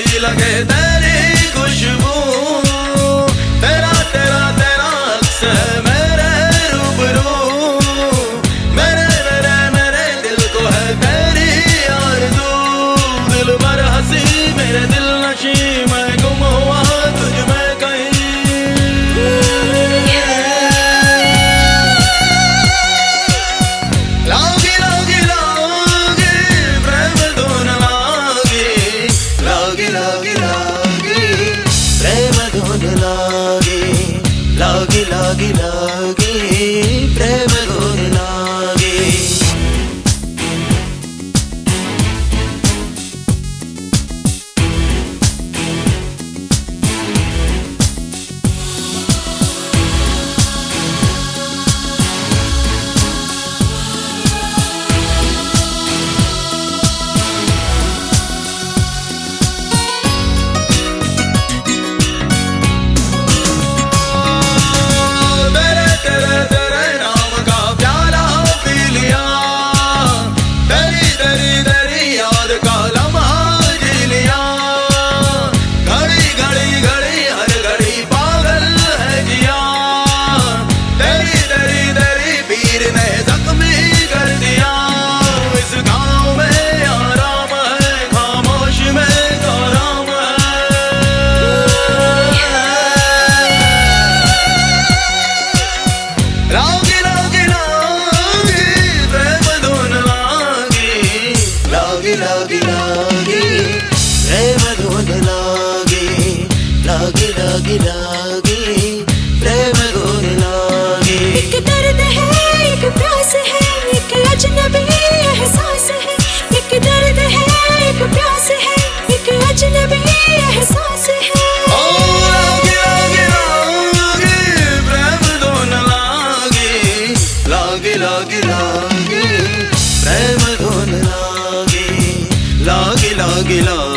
así la que la